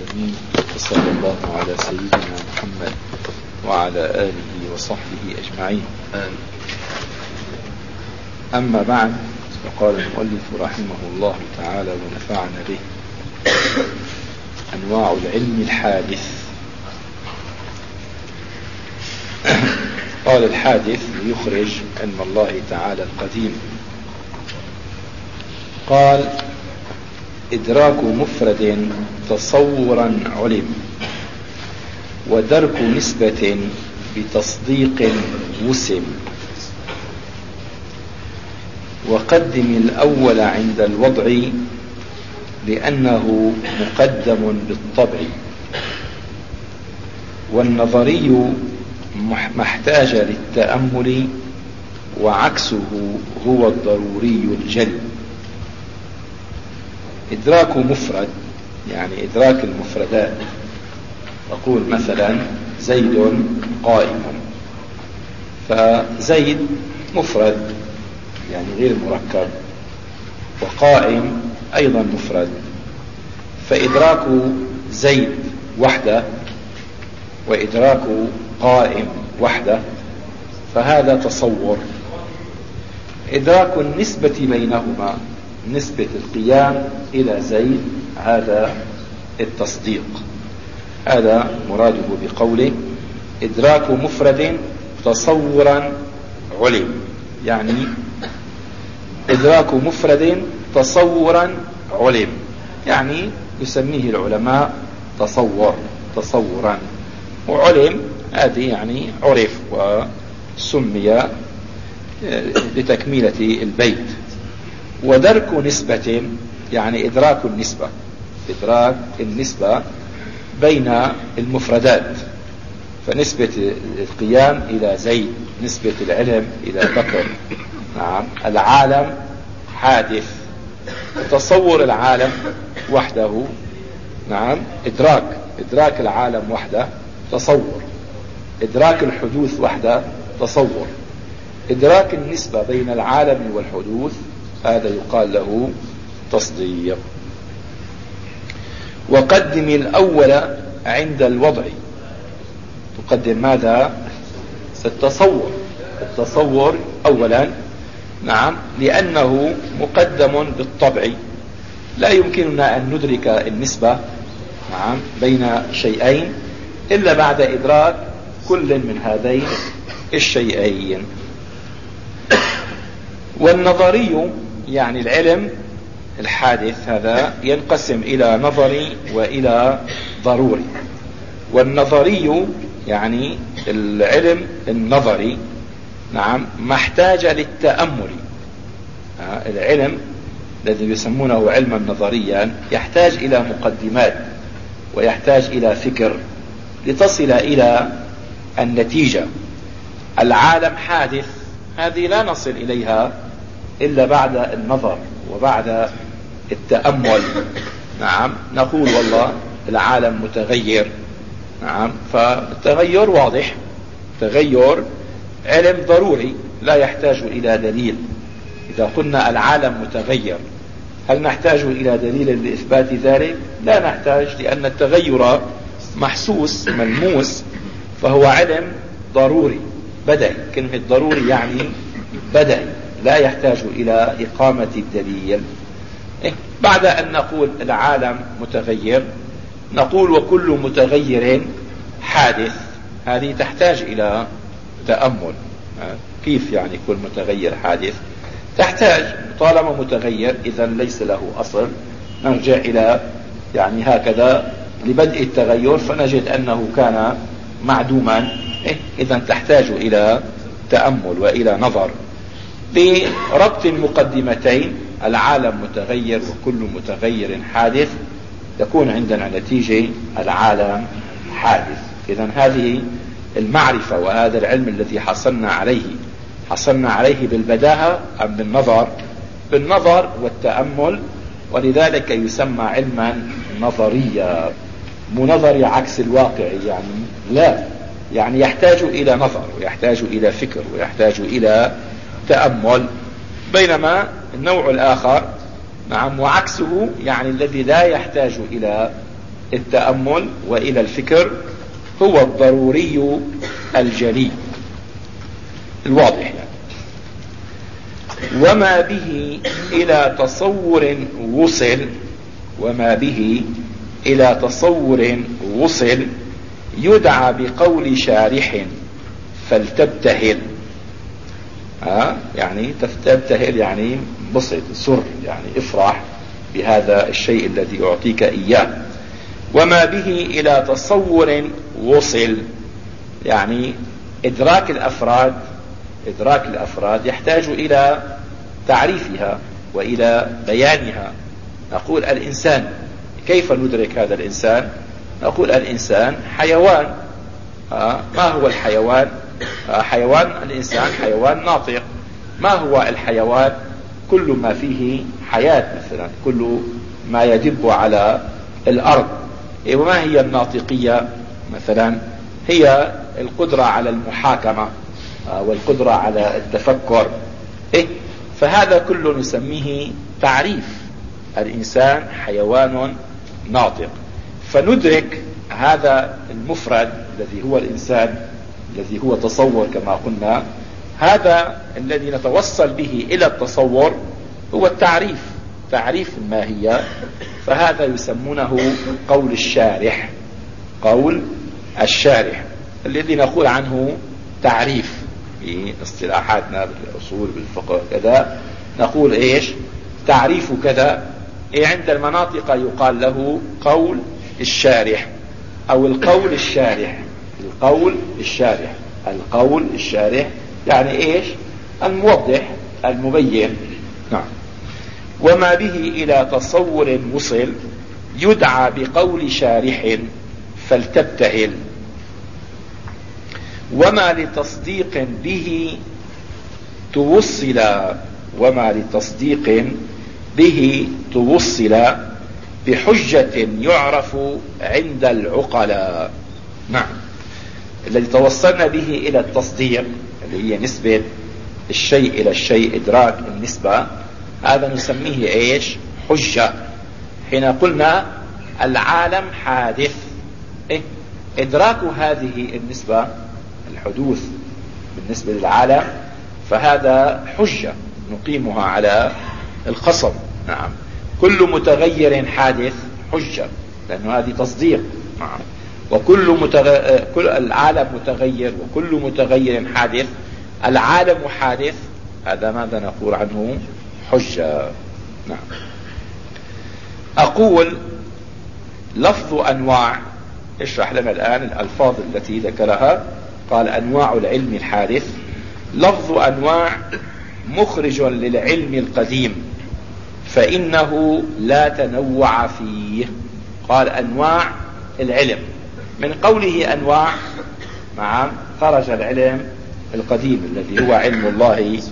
العالمين وصلى الله على سيدنا محمد وعلى آله وصحبه أجمعين. أما بعد فقال المؤلف رحمه الله تعالى ونفعنا به أنواع العلم الحادث. قال الحادث ليخرج علم الله تعالى القديم. قال إدراك مفرد تصورا علم ودرك نسبة بتصديق وسم. وقدم الأول عند الوضع لأنه مقدم بالطبع. والنظري محتاج للتأمل وعكسه هو الضروري الجلي. إدراك مفرد يعني إدراك المفردات. أقول مثلا زيد قائم. فزيد مفرد يعني غير مركب. وقائم أيضا مفرد. فإدراك زيد وحده وإدراك قائم وحده فهذا تصور. إدراك النسبة بينهما نسبة القيام إلى زيد هذا التصديق. هذا مراده بقوله إدراك مفرد تصورا علم. يعني إدراك مفرد تصورا علم. يعني يسميه العلماء تصور تصورا. وعلم هذه يعني عرف وسمي آه، لتكميلة البيت. ودرك نسبة يعني إدراك النسبة إدراك النسبة بين المفردات. فنسبة القيام إلى زيد نسبة العلم إلى بكر. نعم. العالم حادث. تصور العالم وحده. نعم. إدراك إدراك العالم وحده تصور. إدراك الحدوث وحده تصور. إدراك النسبة بين العالم والحدوث هذا يقال له تصديق وقدم الأول عند الوضع. تقدم ماذا؟ التصور. التصور أولا نعم لأنه مقدم بالطبع. لا يمكننا أن ندرك النسبة نعم بين شيئين إلا بعد إدراك كل من هذين الشيئين. والنظري يعني العلم الحادث هذا ينقسم إلى نظري وإلى ضروري. والنظري يعني العلم النظري نعم محتاج للتأمل. العلم الذي يسمونه علما نظريا يحتاج إلى مقدمات ويحتاج إلى فكر لتصل إلى النتيجة. العالم حادث هذه لا نصل إليها إلا بعد النظر. وبعد التأمل نعم نقول والله العالم متغير نعم فالتغير واضح. تغير علم ضروري لا يحتاج إلى دليل. إذا قلنا العالم متغير هل نحتاج إلى دليل لإثبات ذلك؟ لا نحتاج لأن التغير محسوس ملموس فهو علم ضروري بدعي كلمة ضروري يعني بدعي لا يحتاج إلى إقامة الدليل. إيه؟ بعد أن نقول العالم متغير نقول وكل متغير حادث. هذه تحتاج إلى تأمل. كيف يعني كل متغير حادث؟ تحتاج طالما متغير إذا ليس له أصل نرجع إلى يعني هكذا لبدء التغير فنجد أنه كان معدوما. إيه؟ إذا تحتاج إلى تأمل وإلى نظر. بربط المقدمتين العالم متغير وكل متغير حادث يكون عندنا نتيجة العالم حادث. إذا هذه المعرفة وهذا العلم الذي حصلنا عليه حصلنا عليه بالبداهة أم بالنظر؟ بالنظر والتأمل ولذلك يسمى علما نظريا مو نظري عكس الواقع يعني لا يعني يحتاج إلى نظر ويحتاج إلى فكر ويحتاج إلى تأمل بينما النوع الآخر نعم وعكسه يعني الذي لا يحتاج إلى التأمل وإلى الفكر هو الضروري الجلي. الواضح يعني. وما به إلى تصور وصل وما به إلى تصور وصل يدعى بقول شارح فلتبتهل. ها؟ يعني تبتهل يعني بسط سر يعني افرح بهذا الشيء الذي أعطيك إياه. وما به إلى تصور وصل. يعني إدراك الأفراد إدراك الأفراد يحتاج إلى تعريفها وإلى بيانها. نقول الإنسان كيف ندرك هذا الإنسان؟ نقول الإنسان حيوان. ما هو الحيوان؟ حيوان الإنسان حيوان ناطق. ما هو الحيوان؟ كل ما فيه حياة مثلا كل ما يدب على الأرض. إيه، وما هي الناطقية؟ مثلا هي القدرة على المحاكمة آه، والقدرة على التفكر. إيه فهذا كله نسميه تعريف. الإنسان حيوان ناطق. فندرك هذا المفرد الذي هو الإنسان الذي هو تصور كما قلنا هذا الذي نتوصل به إلى التصور هو التعريف تعريف الماهية فهذا يسمونه قول الشارح قول الشارح الذي نقول عنه تعريف في اصطلاحاتنا بالأصول بالفقه كذا نقول إيش؟ تعريف كذا. إيه عند المناطق يقال له قول الشارح أو القول الشارح. القول الشارح. القول الشارح يعني إيش؟ الموضح المبين. نعم. وما به إلى تصور وصل يدعى بقول شارح فلتبتهل. وما لتصديق به توصل وما لتصديق به توصل بحجة يعرف عند العقلاء. نعم. الذي توصلنا به إلى التصديق اللي هي نسبة الشيء إلى الشيء إدراك النسبة هذا نسميه إيش؟ حجة. حين قلنا العالم حادث. إيه؟ إدراك هذه النسبة الحدوث بالنسبة للعالم فهذا حجة نقيمها على الخصم نعم. كل متغير حادث حجة لأنه هذه تصديق. نعم. وكل متغ... كل العالم متغير وكل متغير حادث. العالم حادث. هذا ماذا نقول عنه؟ حجة. نعم. أقول لفظ أنواع. اشرح لنا الآن الألفاظ التي ذكرها. قال أنواع العلم الحادث. لفظ أنواع مخرج للعلم القديم. فإنه لا تنوع فيه. قال أنواع العلم. من قوله أنواع نعم خرج العلم القديم الذي هو علم الله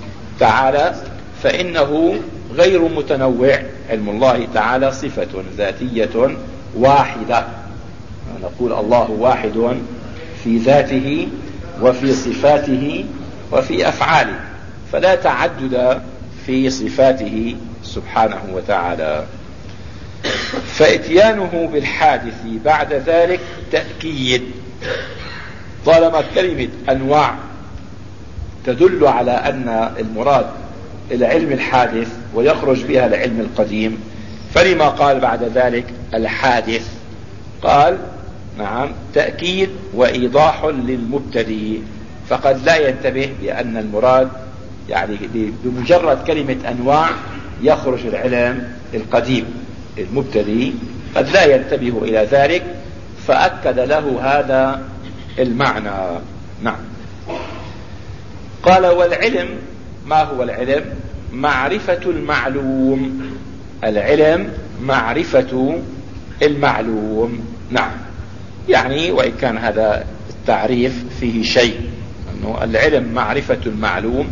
تعالى فإنه غير متنوع. علم الله تعالى صفة ذاتية واحدة. نقول الله واحد في ذاته وفي صفاته وفي أفعاله فلا تعدد في صفاته سبحانه وتعالى. فإتيانه بالحادث بعد ذلك تأكيد. طالما كلمة أنواع تدل على أن المراد العلم الحادث ويخرج بها العلم القديم فلما قال بعد ذلك الحادث؟ قال نعم تأكيد وإيضاح للمبتدئ. فقد لا ينتبه بأن المراد يعني بمجرد كلمة أنواع يخرج العلم القديم. المبتدئ قد لا ينتبه إلى ذلك فأكد له هذا المعنى. نعم. قال والعلم ما هو العلم؟ معرفة المعلوم. العلم معرفة المعلوم. نعم. يعني وإن كان هذا التعريف فيه شيء أنه العلم معرفة المعلوم